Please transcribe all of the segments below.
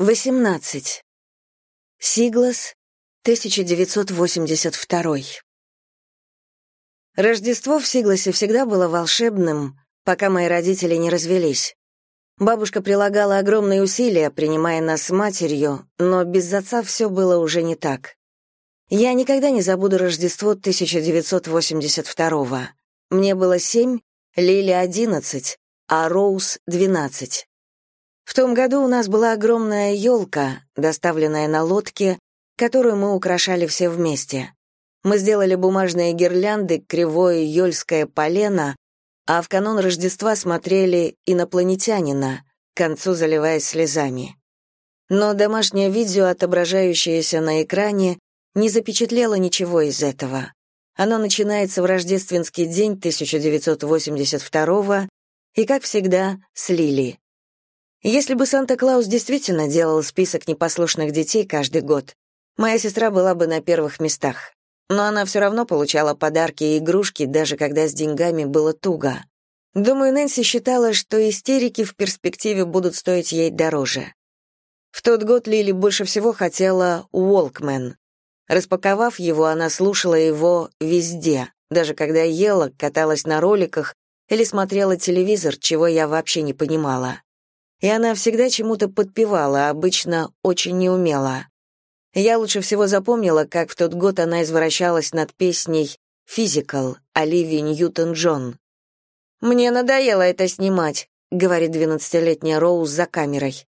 18. Сиглас, 1982. Рождество в Сигласе всегда было волшебным, пока мои родители не развелись. Бабушка прилагала огромные усилия, принимая нас с матерью, но без отца все было уже не так. Я никогда не забуду Рождество 1982 Мне было семь, Лили — одиннадцать, а Роуз — двенадцать. В том году у нас была огромная елка, доставленная на лодке, которую мы украшали все вместе. Мы сделали бумажные гирлянды, кривое ёльское полено, а в канун Рождества смотрели «Инопланетянина», к концу заливаясь слезами. Но домашнее видео, отображающееся на экране, не запечатлело ничего из этого. Оно начинается в рождественский день 1982 и, как всегда, с Лили. Если бы Санта-Клаус действительно делал список непослушных детей каждый год, моя сестра была бы на первых местах. Но она все равно получала подарки и игрушки, даже когда с деньгами было туго. Думаю, Нэнси считала, что истерики в перспективе будут стоить ей дороже. В тот год Лили больше всего хотела Уолкмен. Распаковав его, она слушала его везде, даже когда ела, каталась на роликах или смотрела телевизор, чего я вообще не понимала и она всегда чему-то подпевала, обычно очень неумело. Я лучше всего запомнила, как в тот год она извращалась над песней «Физикал» Оливии Ньютон-Джон. «Мне надоело это снимать», — говорит двенадцатилетняя Роуз за камерой.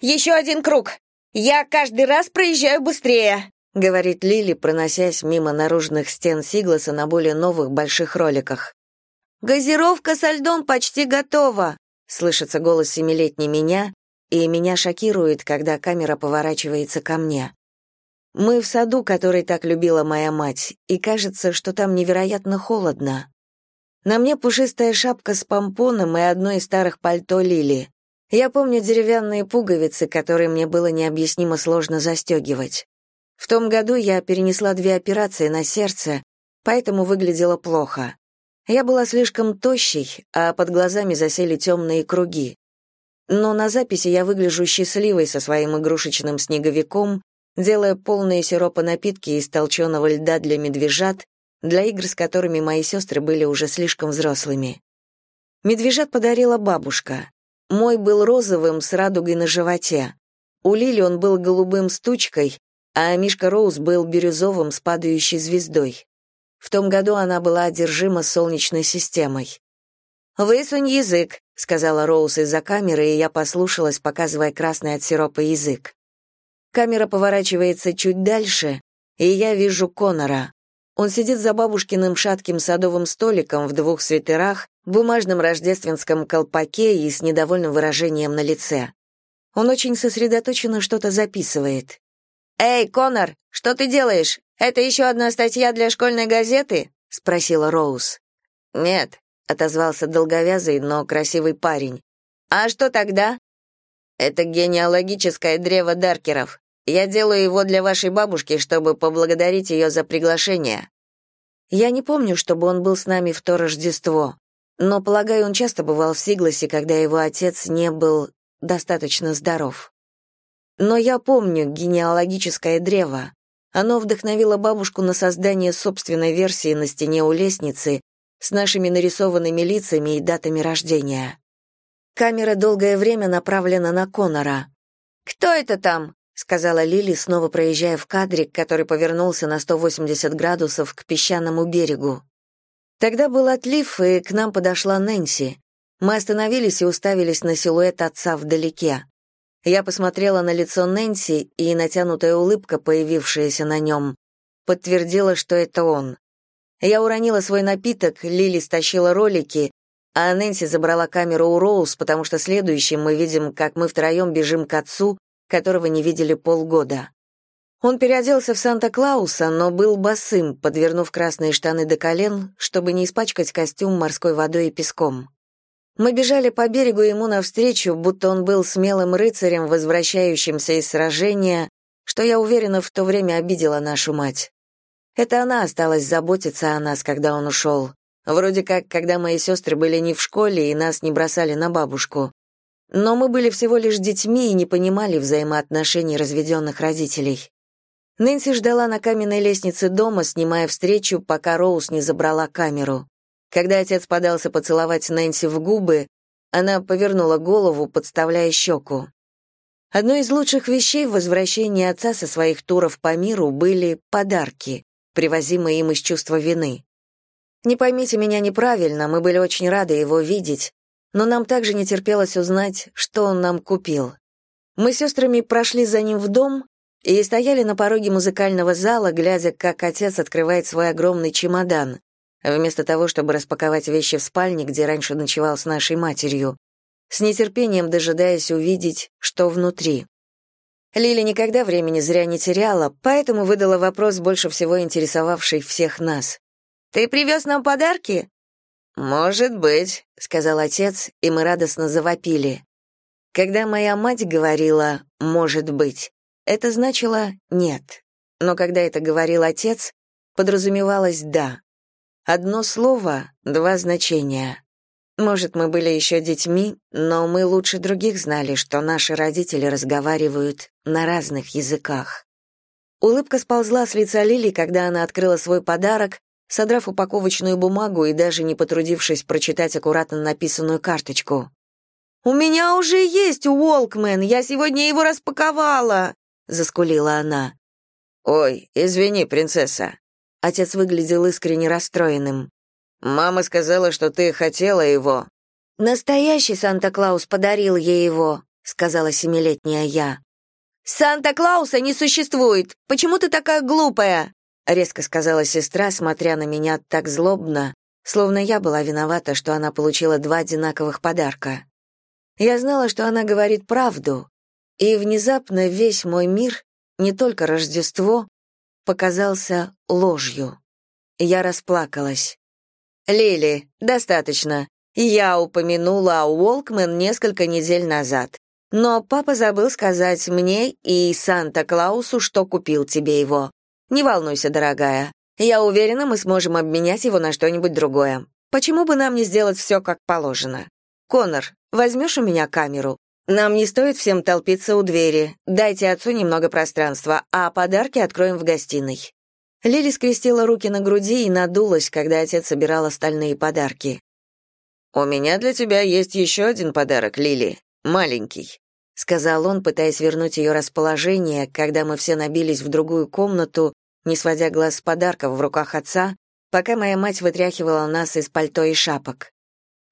«Еще один круг! Я каждый раз проезжаю быстрее!» — говорит Лили, проносясь мимо наружных стен Сигласа на более новых больших роликах. «Газировка со льдом почти готова!» Слышится голос семилетней меня, и меня шокирует, когда камера поворачивается ко мне. Мы в саду, который так любила моя мать, и кажется, что там невероятно холодно. На мне пушистая шапка с помпоном и одно из старых пальто Лили. Я помню деревянные пуговицы, которые мне было необъяснимо сложно застегивать. В том году я перенесла две операции на сердце, поэтому выглядела плохо. Я была слишком тощей, а под глазами засели темные круги. Но на записи я выгляжу счастливой со своим игрушечным снеговиком, делая полные сиропа напитки из толченого льда для медвежат, для игр с которыми мои сестры были уже слишком взрослыми. Медвежат подарила бабушка. Мой был розовым с радугой на животе. У Лили он был голубым с тучкой, а Мишка Роуз был бирюзовым с падающей звездой. В том году она была одержима солнечной системой. «Высунь язык», — сказала Роуз из-за камеры, и я послушалась, показывая красный от сиропа язык. Камера поворачивается чуть дальше, и я вижу Конора. Он сидит за бабушкиным шатким садовым столиком в двух свитерах, бумажном рождественском колпаке и с недовольным выражением на лице. Он очень сосредоточенно что-то записывает. «Эй, Конор, что ты делаешь? Это еще одна статья для школьной газеты?» — спросила Роуз. «Нет», — отозвался долговязый, но красивый парень. «А что тогда?» «Это генеалогическое древо Даркеров. Я делаю его для вашей бабушки, чтобы поблагодарить ее за приглашение». Я не помню, чтобы он был с нами в то Рождество, но, полагаю, он часто бывал в Сигласе, когда его отец не был достаточно здоров. Но я помню генеалогическое древо. Оно вдохновило бабушку на создание собственной версии на стене у лестницы с нашими нарисованными лицами и датами рождения. Камера долгое время направлена на Конора. «Кто это там?» — сказала Лили, снова проезжая в кадрик, который повернулся на 180 градусов к песчаному берегу. Тогда был отлив, и к нам подошла Нэнси. Мы остановились и уставились на силуэт отца вдалеке. Я посмотрела на лицо Нэнси, и натянутая улыбка, появившаяся на нем, подтвердила, что это он. Я уронила свой напиток, Лили стащила ролики, а Нэнси забрала камеру у Роуз, потому что следующим мы видим, как мы втроем бежим к отцу, которого не видели полгода. Он переоделся в Санта-Клауса, но был босым, подвернув красные штаны до колен, чтобы не испачкать костюм морской водой и песком. Мы бежали по берегу ему навстречу, будто он был смелым рыцарем, возвращающимся из сражения, что, я уверена, в то время обидела нашу мать. Это она осталась заботиться о нас, когда он ушел. Вроде как, когда мои сестры были не в школе и нас не бросали на бабушку. Но мы были всего лишь детьми и не понимали взаимоотношений разведенных родителей. Нэнси ждала на каменной лестнице дома, снимая встречу, пока Роуз не забрала камеру. Когда отец подался поцеловать Нэнси в губы, она повернула голову, подставляя щеку. Одной из лучших вещей в возвращении отца со своих туров по миру были подарки, привозимые им из чувства вины. Не поймите меня неправильно, мы были очень рады его видеть, но нам также не терпелось узнать, что он нам купил. Мы с сестрами прошли за ним в дом и стояли на пороге музыкального зала, глядя, как отец открывает свой огромный чемодан, вместо того, чтобы распаковать вещи в спальне, где раньше ночевал с нашей матерью, с нетерпением дожидаясь увидеть, что внутри. Лили никогда времени зря не теряла, поэтому выдала вопрос, больше всего интересовавший всех нас. «Ты привез нам подарки?» «Может быть», — сказал отец, и мы радостно завопили. Когда моя мать говорила «может быть», это значило «нет». Но когда это говорил отец, подразумевалось «да». Одно слово, два значения. Может, мы были еще детьми, но мы лучше других знали, что наши родители разговаривают на разных языках. Улыбка сползла с лица Лили, когда она открыла свой подарок, содрав упаковочную бумагу и даже не потрудившись прочитать аккуратно написанную карточку. «У меня уже есть Уолкмен, я сегодня его распаковала!» — заскулила она. «Ой, извини, принцесса». Отец выглядел искренне расстроенным. «Мама сказала, что ты хотела его». «Настоящий Санта-Клаус подарил ей его», — сказала семилетняя я. «Санта-Клауса не существует! Почему ты такая глупая?» — резко сказала сестра, смотря на меня так злобно, словно я была виновата, что она получила два одинаковых подарка. Я знала, что она говорит правду, и внезапно весь мой мир, не только Рождество, показался ложью. Я расплакалась. «Лили, достаточно. Я упомянула о Уолкмен несколько недель назад. Но папа забыл сказать мне и Санта-Клаусу, что купил тебе его. Не волнуйся, дорогая. Я уверена, мы сможем обменять его на что-нибудь другое. Почему бы нам не сделать все как положено? Конор, возьмешь у меня камеру? Нам не стоит всем толпиться у двери. Дайте отцу немного пространства, а подарки откроем в гостиной». Лили скрестила руки на груди и надулась, когда отец собирал остальные подарки. «У меня для тебя есть еще один подарок, Лили. Маленький», — сказал он, пытаясь вернуть ее расположение, когда мы все набились в другую комнату, не сводя глаз с подарков в руках отца, пока моя мать вытряхивала нас из пальто и шапок.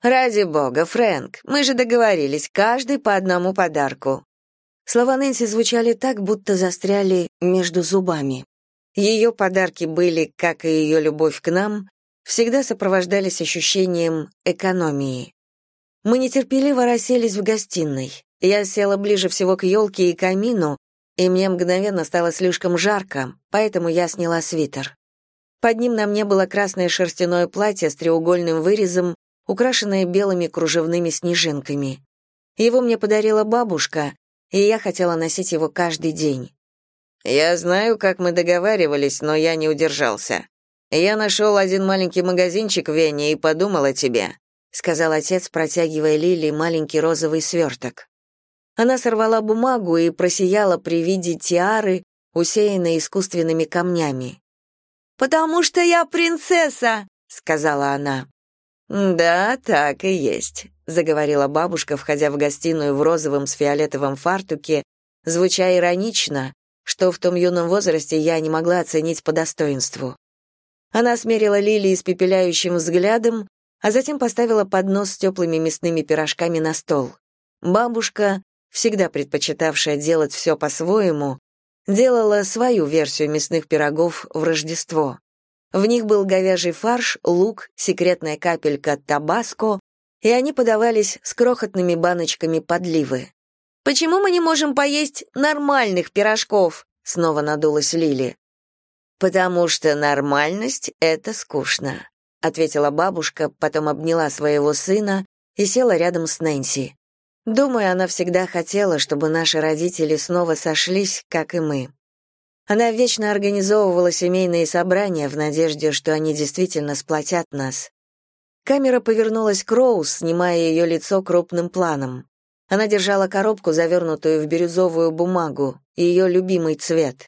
«Ради бога, Фрэнк, мы же договорились, каждый по одному подарку». Слова Нэнси звучали так, будто застряли между зубами. Ее подарки были, как и ее любовь к нам, всегда сопровождались ощущением экономии. Мы нетерпеливо расселись в гостиной. Я села ближе всего к елке и камину, и мне мгновенно стало слишком жарко, поэтому я сняла свитер. Под ним на мне было красное шерстяное платье с треугольным вырезом украшенное белыми кружевными снежинками. Его мне подарила бабушка, и я хотела носить его каждый день. Я знаю, как мы договаривались, но я не удержался. Я нашел один маленький магазинчик в Вене и подумал о тебе, сказал отец, протягивая Лили маленький розовый сверток. Она сорвала бумагу и просияла при виде тиары, усеянной искусственными камнями. «Потому что я принцесса!» — сказала она. «Да, так и есть», — заговорила бабушка, входя в гостиную в розовом с фиолетовым фартуке, звуча иронично, что в том юном возрасте я не могла оценить по достоинству. Она смерила Лили испепеляющим взглядом, а затем поставила поднос с теплыми мясными пирожками на стол. Бабушка, всегда предпочитавшая делать все по-своему, делала свою версию мясных пирогов в Рождество. В них был говяжий фарш, лук, секретная капелька табаско, и они подавались с крохотными баночками подливы. «Почему мы не можем поесть нормальных пирожков?» — снова надулась Лили. «Потому что нормальность — это скучно», — ответила бабушка, потом обняла своего сына и села рядом с Нэнси. Думаю, она всегда хотела, чтобы наши родители снова сошлись, как и мы. Она вечно организовывала семейные собрания в надежде, что они действительно сплотят нас. Камера повернулась к Роуз, снимая ее лицо крупным планом. Она держала коробку, завернутую в бирюзовую бумагу, ее любимый цвет.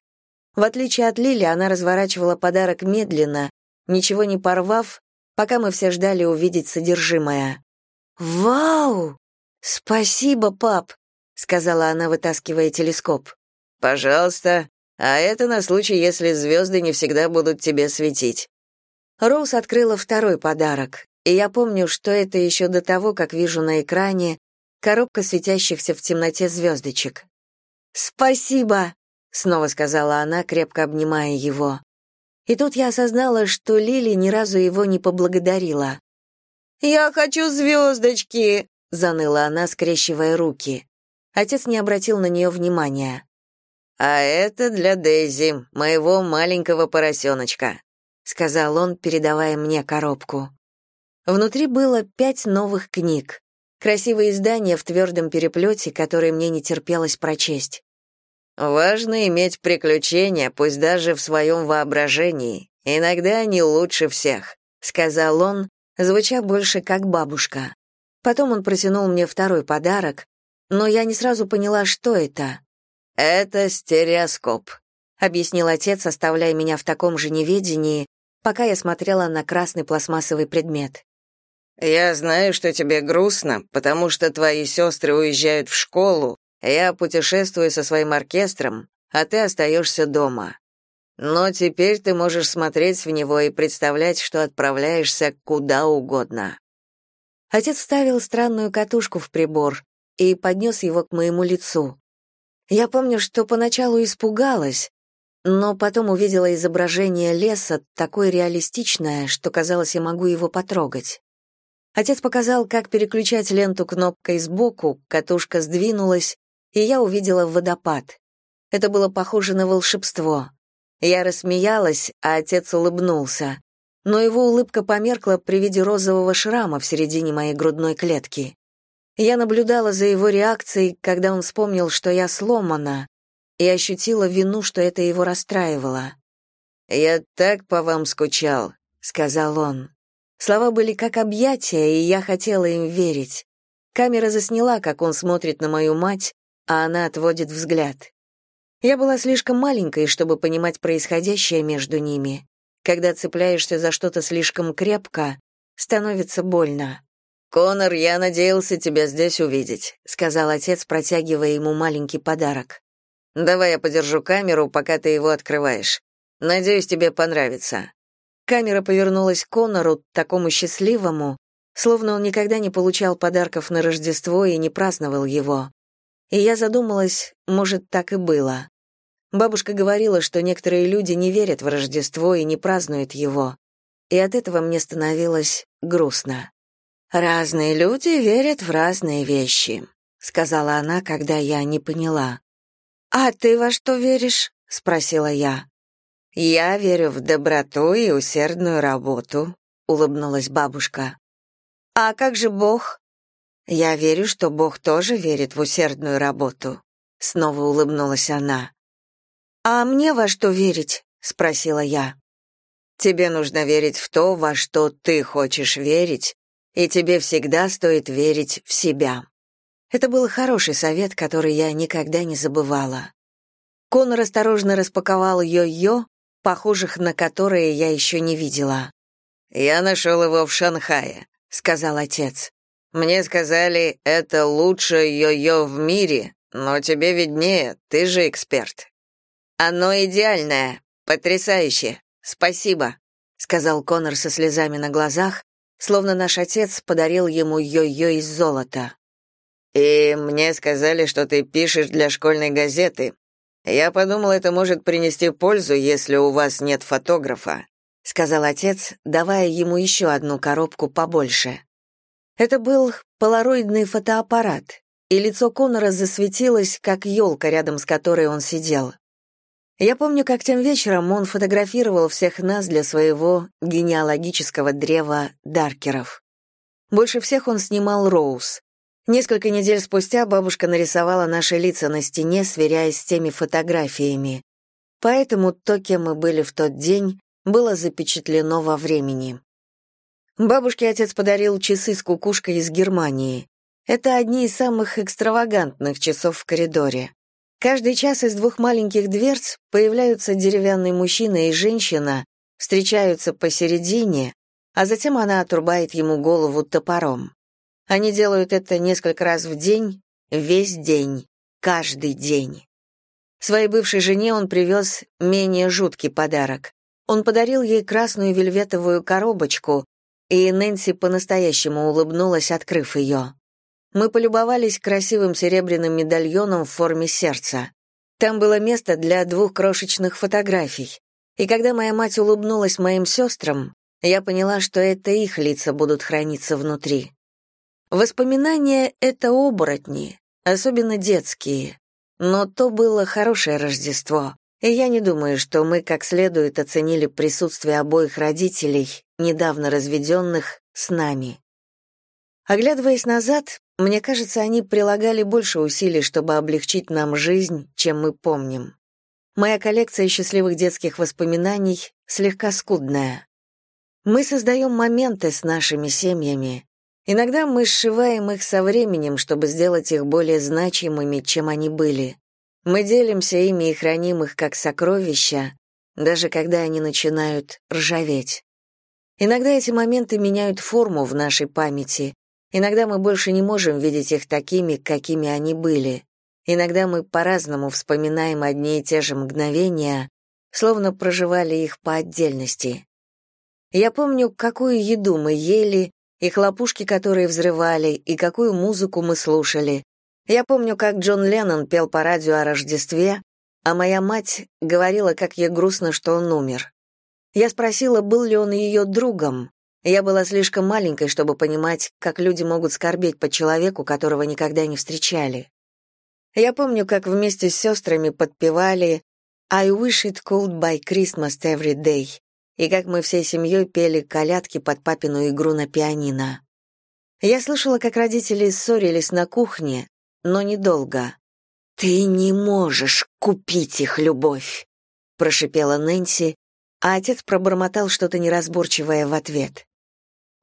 В отличие от Лили, она разворачивала подарок медленно, ничего не порвав, пока мы все ждали увидеть содержимое. «Вау! Спасибо, пап!» — сказала она, вытаскивая телескоп. «Пожалуйста. А это на случай, если звезды не всегда будут тебе светить». Роуз открыла второй подарок, и я помню, что это еще до того, как вижу на экране коробка светящихся в темноте звездочек. «Спасибо!» — снова сказала она, крепко обнимая его. И тут я осознала, что Лили ни разу его не поблагодарила. «Я хочу звездочки!» — заныла она, скрещивая руки. Отец не обратил на нее внимания. «А это для Дейзи, моего маленького поросеночка», — сказал он, передавая мне коробку. Внутри было пять новых книг. Красивые издания в твердом переплете, которые мне не терпелось прочесть. Важно иметь приключения, пусть даже в своем воображении. Иногда они лучше всех, сказал он, звуча больше как бабушка. Потом он протянул мне второй подарок, но я не сразу поняла, что это. Это стереоскоп, объяснил отец, оставляя меня в таком же неведении, пока я смотрела на красный пластмассовый предмет. Я знаю, что тебе грустно, потому что твои сестры уезжают в школу, я путешествую со своим оркестром, а ты остаешься дома. Но теперь ты можешь смотреть в него и представлять, что отправляешься куда угодно. Отец вставил странную катушку в прибор и поднес его к моему лицу. Я помню, что поначалу испугалась, но потом увидела изображение леса, такое реалистичное, что казалось, я могу его потрогать. Отец показал, как переключать ленту кнопкой сбоку, катушка сдвинулась, и я увидела водопад. Это было похоже на волшебство. Я рассмеялась, а отец улыбнулся. Но его улыбка померкла при виде розового шрама в середине моей грудной клетки. Я наблюдала за его реакцией, когда он вспомнил, что я сломана, и ощутила вину, что это его расстраивало. «Я так по вам скучал», — сказал он. Слова были как объятия, и я хотела им верить. Камера засняла, как он смотрит на мою мать, а она отводит взгляд. Я была слишком маленькой, чтобы понимать происходящее между ними. Когда цепляешься за что-то слишком крепко, становится больно. «Конор, я надеялся тебя здесь увидеть», — сказал отец, протягивая ему маленький подарок. «Давай я подержу камеру, пока ты его открываешь. Надеюсь, тебе понравится». Камера повернулась к Конору, такому счастливому, словно он никогда не получал подарков на Рождество и не праздновал его. И я задумалась, может, так и было. Бабушка говорила, что некоторые люди не верят в Рождество и не празднуют его. И от этого мне становилось грустно. «Разные люди верят в разные вещи», — сказала она, когда я не поняла. «А ты во что веришь?» — спросила я. «Я верю в доброту и усердную работу», — улыбнулась бабушка. «А как же Бог?» Я верю, что Бог тоже верит в усердную работу. Снова улыбнулась она. А мне во что верить? спросила я. Тебе нужно верить в то, во что ты хочешь верить, и тебе всегда стоит верить в себя. Это был хороший совет, который я никогда не забывала. Конор осторожно распаковал йо-йо, похожих на которые я еще не видела. «Я нашел его в Шанхае», — сказал отец. Мне сказали, это лучшее йо-йо в мире, но тебе виднее, ты же эксперт. Оно идеальное, потрясающе. Спасибо, сказал Конор со слезами на глазах, словно наш отец подарил ему йо-йо из золота. И мне сказали, что ты пишешь для школьной газеты. Я подумал, это может принести пользу, если у вас нет фотографа, сказал отец, давая ему еще одну коробку побольше. Это был полароидный фотоаппарат, и лицо Конора засветилось, как елка, рядом с которой он сидел. Я помню, как тем вечером он фотографировал всех нас для своего генеалогического древа Даркеров. Больше всех он снимал Роуз. Несколько недель спустя бабушка нарисовала наши лица на стене, сверяясь с теми фотографиями. Поэтому то, кем мы были в тот день, было запечатлено во времени. Бабушке отец подарил часы с кукушкой из Германии. Это одни из самых экстравагантных часов в коридоре. Каждый час из двух маленьких дверц появляются деревянный мужчина и женщина, встречаются посередине, а затем она отрубает ему голову топором. Они делают это несколько раз в день, весь день, каждый день. Своей бывшей жене он привез менее жуткий подарок. Он подарил ей красную вельветовую коробочку, и Нэнси по-настоящему улыбнулась, открыв ее. Мы полюбовались красивым серебряным медальоном в форме сердца. Там было место для двух крошечных фотографий. И когда моя мать улыбнулась моим сестрам, я поняла, что это их лица будут храниться внутри. Воспоминания — это оборотни, особенно детские. Но то было хорошее Рождество, и я не думаю, что мы как следует оценили присутствие обоих родителей, недавно разведенных, с нами. Оглядываясь назад, мне кажется, они прилагали больше усилий, чтобы облегчить нам жизнь, чем мы помним. Моя коллекция счастливых детских воспоминаний слегка скудная. Мы создаем моменты с нашими семьями. Иногда мы сшиваем их со временем, чтобы сделать их более значимыми, чем они были. Мы делимся ими и храним их как сокровища, даже когда они начинают ржаветь. Иногда эти моменты меняют форму в нашей памяти. Иногда мы больше не можем видеть их такими, какими они были. Иногда мы по-разному вспоминаем одни и те же мгновения, словно проживали их по отдельности. Я помню, какую еду мы ели, и хлопушки, которые взрывали, и какую музыку мы слушали. Я помню, как Джон Леннон пел по радио о Рождестве, а моя мать говорила, как ей грустно, что он умер. Я спросила, был ли он ее другом. Я была слишком маленькой, чтобы понимать, как люди могут скорбеть по человеку, которого никогда не встречали. Я помню, как вместе с сестрами подпевали «I wish it could by Christmas every day», и как мы всей семьей пели колядки под папину игру на пианино. Я слышала, как родители ссорились на кухне, но недолго. «Ты не можешь купить их любовь», — прошипела Нэнси, а отец пробормотал что-то неразборчивое в ответ.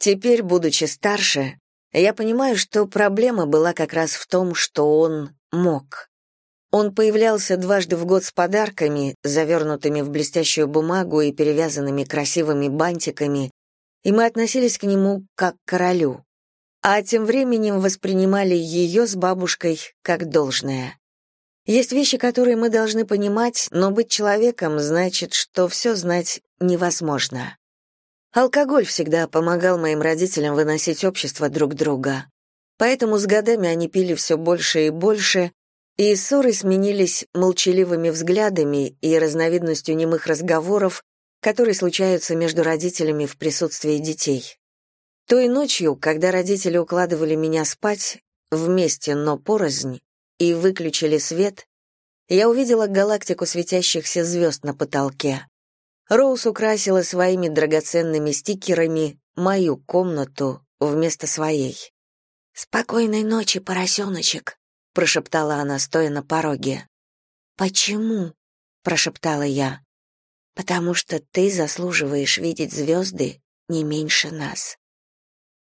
Теперь, будучи старше, я понимаю, что проблема была как раз в том, что он мог. Он появлялся дважды в год с подарками, завернутыми в блестящую бумагу и перевязанными красивыми бантиками, и мы относились к нему как к королю. А тем временем воспринимали ее с бабушкой как должное. Есть вещи, которые мы должны понимать, но быть человеком значит, что все знать невозможно. Алкоголь всегда помогал моим родителям выносить общество друг друга. Поэтому с годами они пили все больше и больше, и ссоры сменились молчаливыми взглядами и разновидностью немых разговоров, которые случаются между родителями в присутствии детей. Той ночью, когда родители укладывали меня спать, вместе, но порознь, и выключили свет, я увидела галактику светящихся звезд на потолке. Роуз украсила своими драгоценными стикерами мою комнату вместо своей. «Спокойной ночи, поросеночек», — прошептала она, стоя на пороге. «Почему?» — прошептала я. «Потому что ты заслуживаешь видеть звезды не меньше нас».